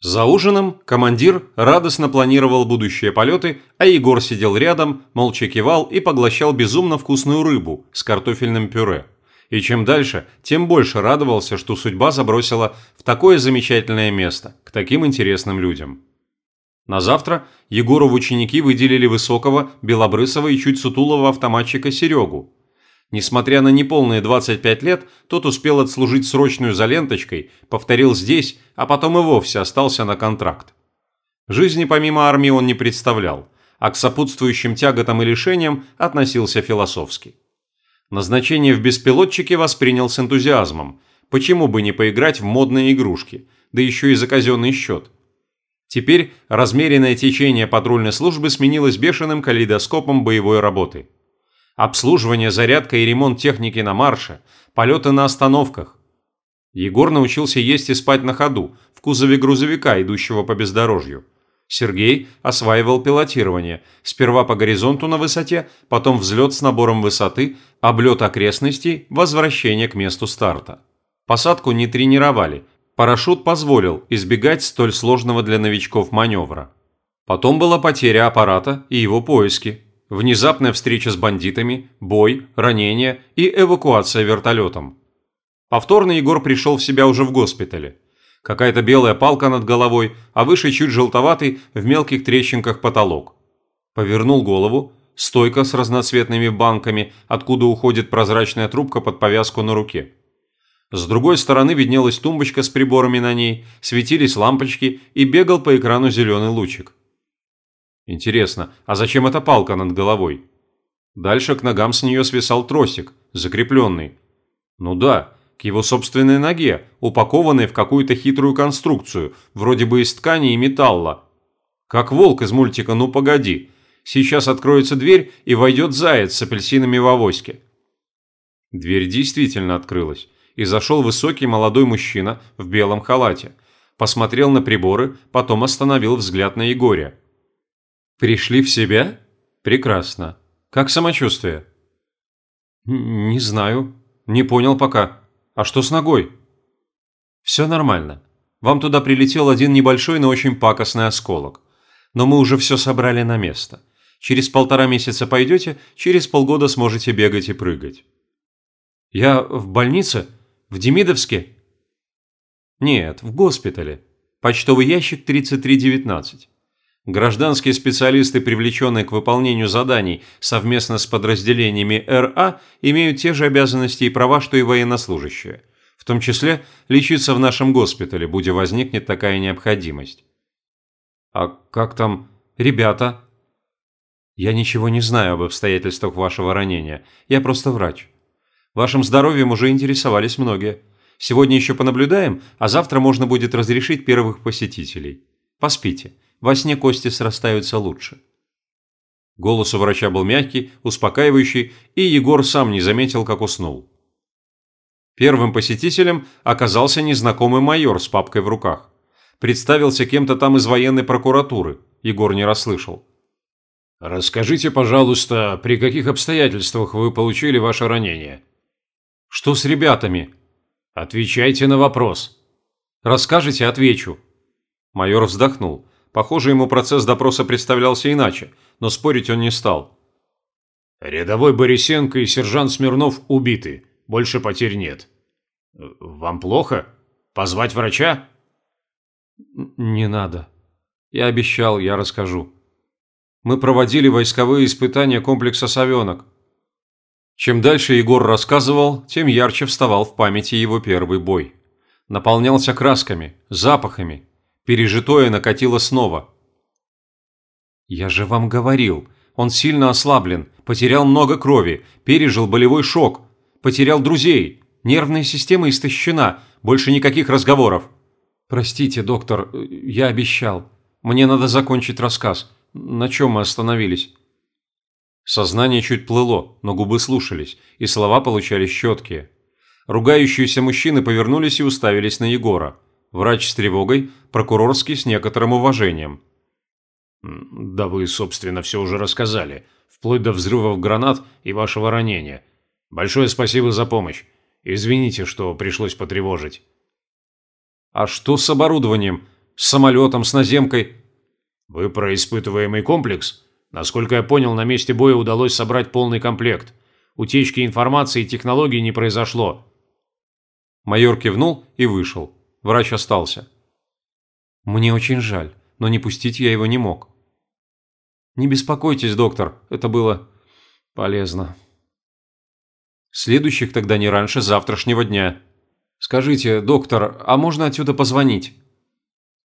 За ужином командир радостно планировал будущие полеты, а Егор сидел рядом, молча кивал и поглощал безумно вкусную рыбу с картофельным пюре. И чем дальше, тем больше радовался, что судьба забросила в такое замечательное место, к таким интересным людям. На завтра Егору в ученики выделили высокого, белобрысого и чуть сутулого автоматчика Серегу, Несмотря на неполные 25 лет, тот успел отслужить срочную за ленточкой, повторил здесь, а потом и вовсе остался на контракт. Жизни помимо армии он не представлял, а к сопутствующим тяготам и лишениям относился философски. Назначение в беспилотчике воспринял с энтузиазмом. Почему бы не поиграть в модные игрушки, да еще и за казенный счет? Теперь размеренное течение патрульной службы сменилось бешеным калейдоскопом боевой работы – обслуживание, зарядка и ремонт техники на марше, полеты на остановках. Егор научился есть и спать на ходу, в кузове грузовика, идущего по бездорожью. Сергей осваивал пилотирование, сперва по горизонту на высоте, потом взлет с набором высоты, облет окрестностей, возвращение к месту старта. Посадку не тренировали, парашют позволил избегать столь сложного для новичков маневра. Потом была потеря аппарата и его поиски, внезапная встреча с бандитами, бой, ранение и эвакуация вертолетом. Повторно Егор пришел в себя уже в госпитале. Какая-то белая палка над головой, а выше чуть желтоватый в мелких трещинках потолок. Повернул голову, стойка с разноцветными банками, откуда уходит прозрачная трубка под повязку на руке. С другой стороны виднелась тумбочка с приборами на ней, светились лампочки и бегал по экрану зеленый лучик. Интересно, а зачем эта палка над головой? Дальше к ногам с нее свисал тросик, закрепленный. Ну да, к его собственной ноге, упакованной в какую-то хитрую конструкцию, вроде бы из ткани и металла. Как волк из мультика «Ну погоди». Сейчас откроется дверь и войдет заяц с апельсинами в авоське. Дверь действительно открылась, и зашел высокий молодой мужчина в белом халате. Посмотрел на приборы, потом остановил взгляд на Егоря. Пришли в себя? Прекрасно. Как самочувствие? Не знаю. Не понял пока. А что с ногой? Все нормально. Вам туда прилетел один небольшой, но очень пакостный осколок. Но мы уже все собрали на место. Через полтора месяца пойдете, через полгода сможете бегать и прыгать. Я в больнице? В Демидовске? Нет, в госпитале. Почтовый ящик 3319. Гражданские специалисты, привлеченные к выполнению заданий совместно с подразделениями РА, имеют те же обязанности и права, что и военнослужащие. В том числе лечиться в нашем госпитале, будь возникнет такая необходимость. А как там ребята? Я ничего не знаю об обстоятельствах вашего ранения. Я просто врач. Вашим здоровьем уже интересовались многие. Сегодня еще понаблюдаем, а завтра можно будет разрешить первых посетителей. Поспите во сне кости срастаются лучше. Голос у врача был мягкий, успокаивающий, и Егор сам не заметил, как уснул. Первым посетителем оказался незнакомый майор с папкой в руках. Представился кем-то там из военной прокуратуры. Егор не расслышал. «Расскажите, пожалуйста, при каких обстоятельствах вы получили ваше ранение?» «Что с ребятами?» «Отвечайте на вопрос». «Расскажете, отвечу». Майор вздохнул. Похоже, ему процесс допроса представлялся иначе, но спорить он не стал. «Рядовой Борисенко и сержант Смирнов убиты. Больше потерь нет. Вам плохо? Позвать врача?» «Не надо. Я обещал, я расскажу. Мы проводили войсковые испытания комплекса «Совенок». Чем дальше Егор рассказывал, тем ярче вставал в памяти его первый бой. Наполнялся красками, запахами, Пережитое накатило снова. «Я же вам говорил, он сильно ослаблен, потерял много крови, пережил болевой шок, потерял друзей, нервная система истощена, больше никаких разговоров». «Простите, доктор, я обещал. Мне надо закончить рассказ. На чем мы остановились?» Сознание чуть плыло, но губы слушались, и слова получались четкие. Ругающиеся мужчины повернулись и уставились на Егора. Врач с тревогой, прокурорский с некоторым уважением. «Да вы, собственно, все уже рассказали, вплоть до взрывов гранат и вашего ранения. Большое спасибо за помощь. Извините, что пришлось потревожить». «А что с оборудованием? С самолетом, с наземкой. Вы про испытываемый комплекс? Насколько я понял, на месте боя удалось собрать полный комплект. Утечки информации и технологий не произошло. Майор кивнул и вышел. Врач остался. Мне очень жаль, но не пустить я его не мог. Не беспокойтесь, доктор, это было полезно. Следующих тогда не раньше завтрашнего дня. Скажите, доктор, а можно отсюда позвонить?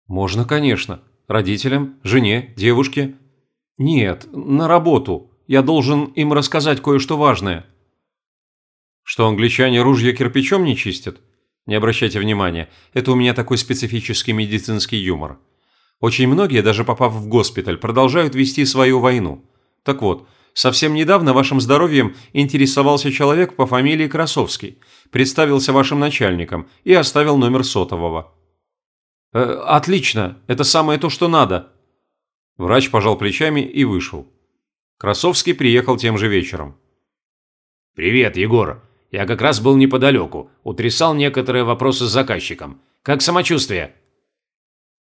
Можно, конечно. Родителям, жене, девушке. Нет, на работу. Я должен им рассказать кое-что важное. Что англичане ружья кирпичом не чистят? Не обращайте внимания, это у меня такой специфический медицинский юмор. Очень многие, даже попав в госпиталь, продолжают вести свою войну. Так вот, Совсем недавно вашим здоровьем интересовался человек по фамилии Красовский, представился вашим начальником и оставил номер сотового. «Э, «Отлично, это самое то, что надо». Врач пожал плечами и вышел. Красовский приехал тем же вечером. «Привет, Егор. Я как раз был неподалеку, утрясал некоторые вопросы с заказчиком. Как самочувствие?»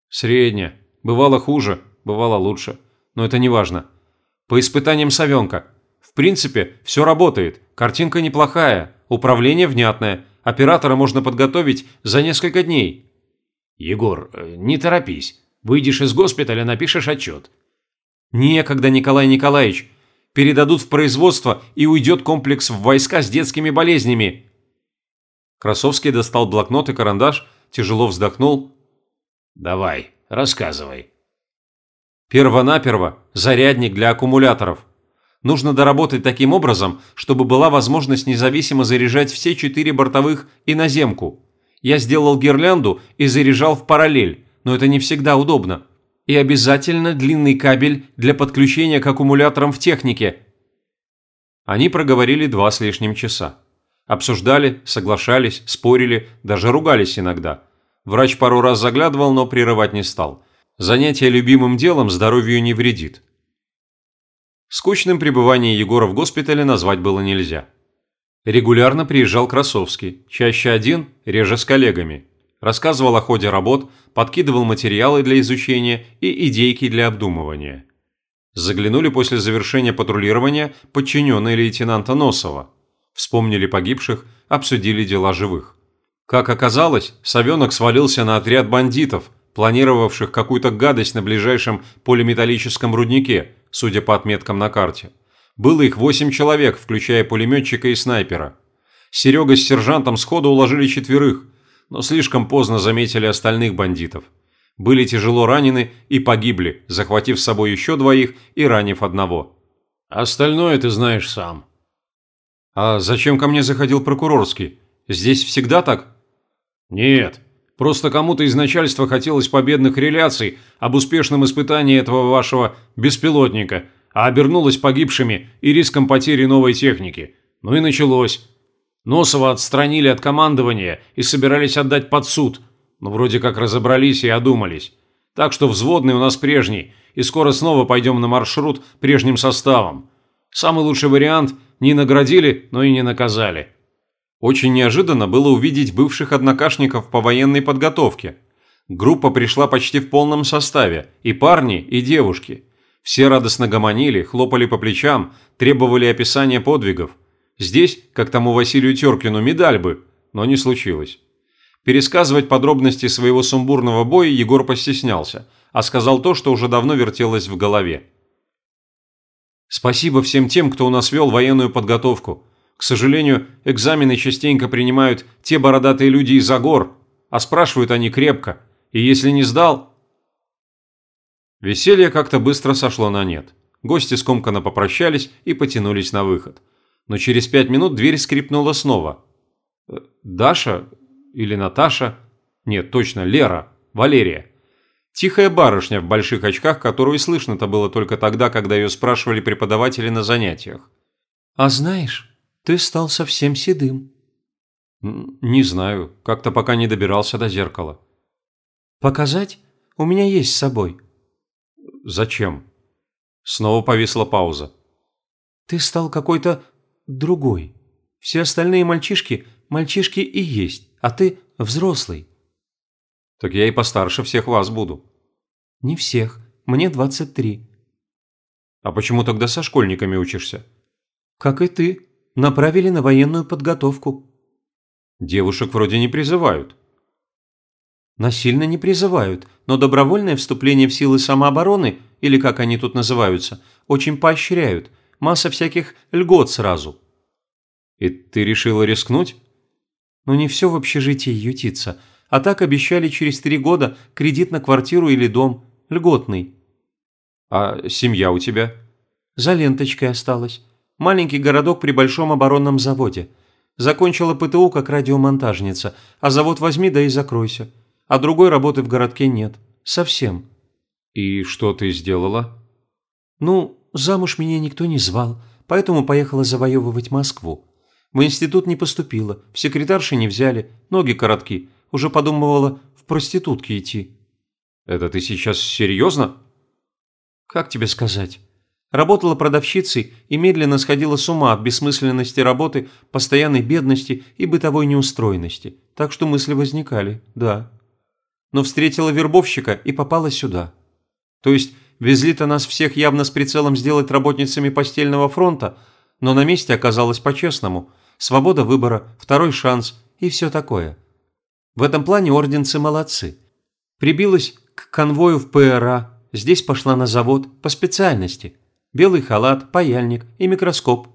«Среднее. Бывало хуже, бывало лучше. Но это не важно. По испытаниям совенка. В принципе, все работает. Картинка неплохая, управление внятное, оператора можно подготовить за несколько дней. Егор, э, не торопись. Выйдешь из госпиталя, напишешь отчет. Некогда, Николай Николаевич. Передадут в производство и уйдет комплекс в войска с детскими болезнями. Красовский достал блокнот и карандаш, тяжело вздохнул. Давай, рассказывай. Первонаперво зарядник для аккумуляторов. Нужно доработать таким образом, чтобы была возможность независимо заряжать все четыре бортовых и наземку. Я сделал гирлянду и заряжал в параллель, но это не всегда удобно. И обязательно длинный кабель для подключения к аккумуляторам в технике. Они проговорили два с лишним часа. Обсуждали, соглашались, спорили, даже ругались иногда. Врач пару раз заглядывал, но прерывать не стал – Занятие любимым делом здоровью не вредит. Скучным пребывание Егора в госпитале назвать было нельзя. Регулярно приезжал Красовский, чаще один, реже с коллегами. Рассказывал о ходе работ, подкидывал материалы для изучения и идейки для обдумывания. Заглянули после завершения патрулирования подчиненные лейтенанта Носова. Вспомнили погибших, обсудили дела живых. Как оказалось, Савенок свалился на отряд бандитов, планировавших какую-то гадость на ближайшем полиметаллическом руднике, судя по отметкам на карте. Было их восемь человек, включая пулеметчика и снайпера. Серега с сержантом сходу уложили четверых, но слишком поздно заметили остальных бандитов. Были тяжело ранены и погибли, захватив с собой еще двоих и ранив одного. «Остальное ты знаешь сам». «А зачем ко мне заходил прокурорский? Здесь всегда так?» «Нет, Просто кому-то из начальства хотелось победных реляций об успешном испытании этого вашего беспилотника, а обернулось погибшими и риском потери новой техники. Ну и началось. Носова отстранили от командования и собирались отдать под суд, но вроде как разобрались и одумались. Так что взводный у нас прежний, и скоро снова пойдем на маршрут прежним составом. Самый лучший вариант – не наградили, но и не наказали. Очень неожиданно было увидеть бывших однокашников по военной подготовке. Группа пришла почти в полном составе, и парни, и девушки. Все радостно гомонили, хлопали по плечам, требовали описания подвигов. Здесь, как тому Василию Теркину, медаль бы, но не случилось. Пересказывать подробности своего сумбурного боя Егор постеснялся, а сказал то, что уже давно вертелось в голове. «Спасибо всем тем, кто у нас вел военную подготовку. К сожалению, экзамены частенько принимают те бородатые люди из-за гор, а спрашивают они крепко, и если не сдал... Веселье как-то быстро сошло на нет. Гости скомканно попрощались и потянулись на выход. Но через пять минут дверь скрипнула снова. «Э, «Даша? Или Наташа? Нет, точно, Лера, Валерия». Тихая барышня в больших очках, которую слышно-то было только тогда, когда ее спрашивали преподаватели на занятиях. «А знаешь, ты стал совсем седым». «Не знаю, как-то пока не добирался до зеркала». «Показать? У меня есть с собой». «Зачем?» Снова повисла пауза. «Ты стал какой-то другой. Все остальные мальчишки – мальчишки и есть, а ты взрослый». Так я и постарше всех вас буду. Не всех. Мне 23. А почему тогда со школьниками учишься? Как и ты. Направили на военную подготовку. Девушек вроде не призывают. Насильно не призывают, но добровольное вступление в силы самообороны, или как они тут называются, очень поощряют. Масса всяких льгот сразу. И ты решила рискнуть? Ну не все в общежитии ютится. А так обещали через три года кредит на квартиру или дом. Льготный. А семья у тебя? За ленточкой осталась. Маленький городок при большом оборонном заводе. Закончила ПТУ как радиомонтажница, а завод возьми да и закройся. А другой работы в городке нет. Совсем. И что ты сделала? Ну, замуж меня никто не звал, поэтому поехала завоевывать Москву. В институт не поступила, в секретарши не взяли, ноги коротки. Уже подумывала в проститутки идти. Это ты сейчас серьезно? Как тебе сказать? Работала продавщицей и медленно сходила с ума от бессмысленности работы, постоянной бедности и бытовой неустроенности. Так что мысли возникали, да. Но встретила вербовщика и попала сюда. То есть везли-то нас всех явно с прицелом сделать работницами постельного фронта, но на месте оказалось по-честному. Свобода выбора, второй шанс и все такое. В этом плане орденцы молодцы. Прибилась к конвою в ПРА, здесь пошла на завод по специальности. Белый халат, паяльник и микроскоп.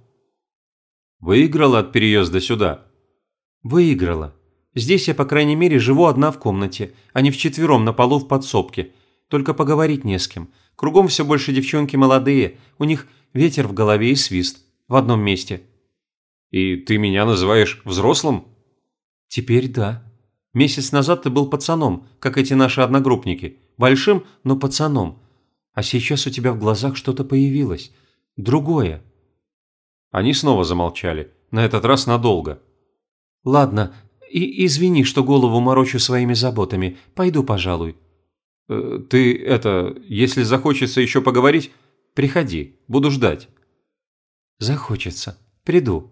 Выиграла от переезда сюда? Выиграла. Здесь я, по крайней мере, живу одна в комнате, а не вчетвером на полу в подсобке. Только поговорить не с кем. Кругом все больше девчонки молодые, у них ветер в голове и свист. В одном месте. И ты меня называешь взрослым? Теперь да. Месяц назад ты был пацаном, как эти наши одногруппники. Большим, но пацаном. А сейчас у тебя в глазах что-то появилось. Другое. Они снова замолчали. На этот раз надолго. Ладно, и извини, что голову морочу своими заботами. Пойду, пожалуй. Э, ты, это, если захочется еще поговорить, приходи. Буду ждать. Захочется. Приду.